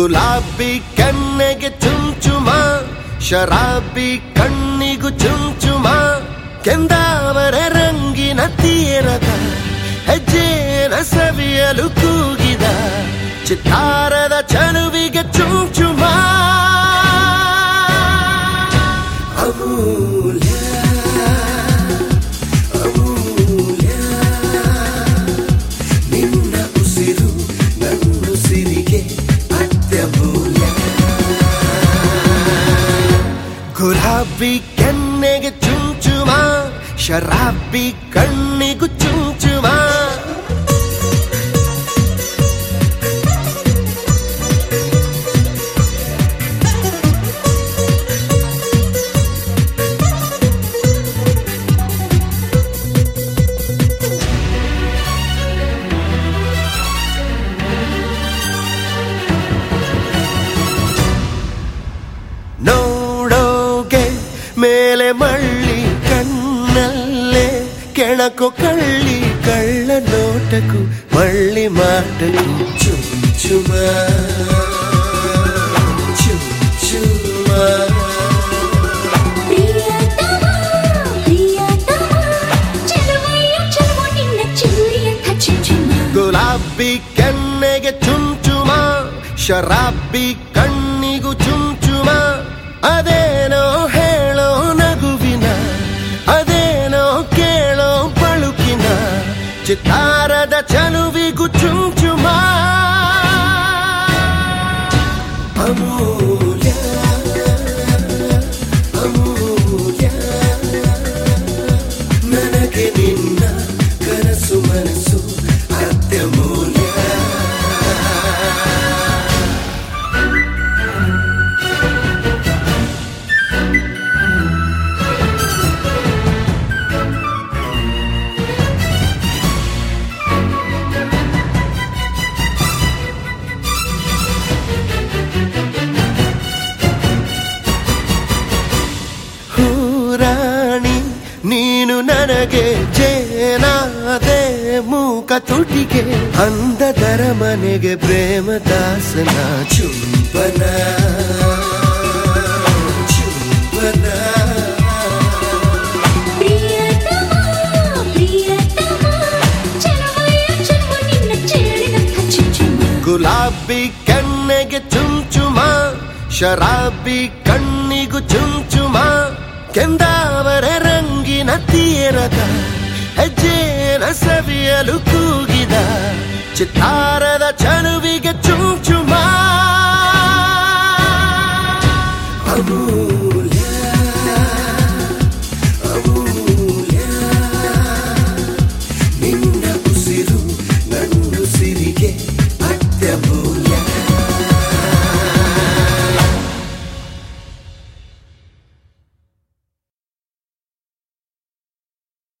ಗುಲಾಬಿ ಕೆನ್ನೆಗೆ ಚುಂಚುಮ, ಶರಾಬಿ ಕಣ್ಣಿಗೂ ಚುಂಚುಮ, ಕೆಂದಾವರ ರಂಗಿನ ತೀರದ ಹೆಜ್ಜೆನ ಸವಿಯಲು ಕೂಗಿದ, ಚಿತ್ತಾರದ ಚನುವಿಗೆ ಚುಂಚುಮ. ಅಮೂಲ್ಯ ಗುಲಾಬಿ ಕೆನ್ನೆಗೆ ಚುಂಚುಮ ಶರಾಬಿ ಕಣ್ಣಿಗೂ ಚುಂಚುಮ ನೋಡೋಗೆ ಮಾಟಕು ಚುಂಚುಮ ಚುಂಚುಮ ಪ್ರಿಯತಮ ಪ್ರಿಯತಮ ಚೆಲುವಯ್ಯ ಚೆಲುವು ನಿನ್ನ ಚಿಗುರಿಯಂಥ ಚುಂಚುಮ ಗುಲಾಬಿ ಕೆನ್ನೆಗೆ ಚುಂಚುಮ ಶರಾಬಿ ಕಣ್ಣಿಗೂ ಚುಂಚುಮ ಅದೇನೋ చిత్తారద చనువిగు చుంచుమా అమో ನನಗೆ ಜೇನಾದೆ ಮೂಕ ತುಟಿಗೆ ಅಂದದರ ಮನೆಗೆ ಪ್ರೇಮ ದಾಸನ ಚುಂಬನ ಚುಂಬನ ಪ್ರಿಯತಮ ಪ್ರಿಯತಮ ಚೆಲುವಯ್ಯ ಚೆಲುವು ನಿನ್ನ ಚೆಲ್ಲಿನಂಥ ಚುಂಚುಮ ಗುಲಾಬಿ ಕಣ್ಣಿಗೆ ಚುಂಚುಮ ಶರಾಬಿ ಕಣ್ಣಿಗೂ ಚುಂಚುಮ ಕೆಂದಾವರ ರಂಗಿನ ತೀರದ ಹೆಜ್ಜೆನ ಸವಿಯಲು ಕೂಗಿದ ಚಿತ್ತಾರದ ಚನುವಿಗೆ ಚುಂಚುಮ ಅಮೂಲ್ಯ ಅಮೂಲ್ಯ ನಿನ್ನ